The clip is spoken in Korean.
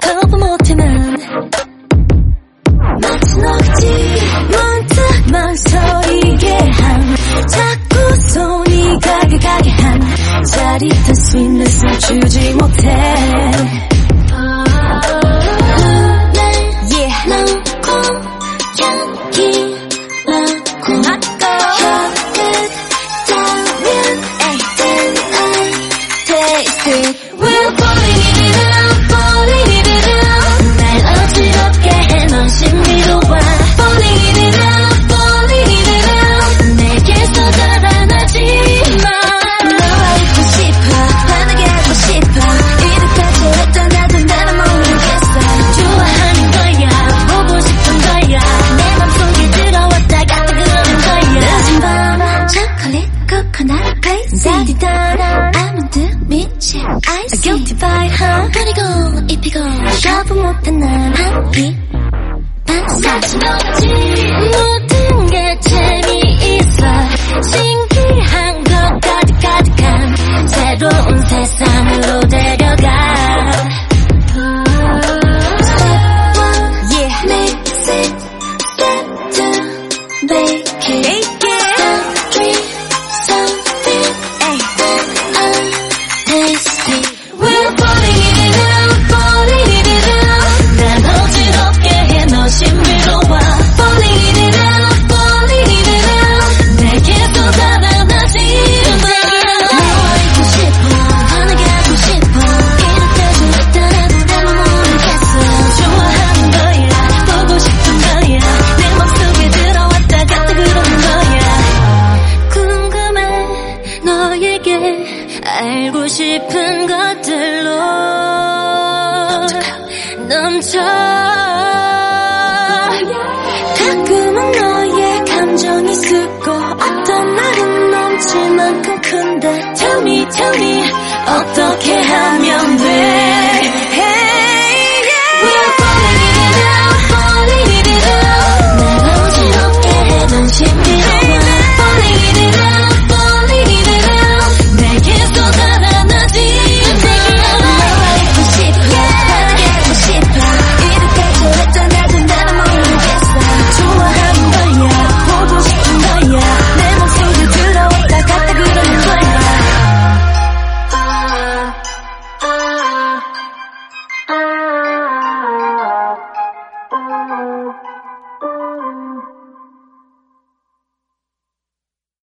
거부 못해 난 마치 너겠지? 문득 망설이게 한 자꾸 손이 가게 가게 한 짜릿한 스윗넷을 주지 못해 by her 그리고 입히고 샤브 못한 난한입 반사시 없지 알고 싶은 것들로 넘쳐 가끔은 너의 감정이 쓰고 어떤 날은 넘칠 만큼 큰데 Tell me, tell me 어떻게 하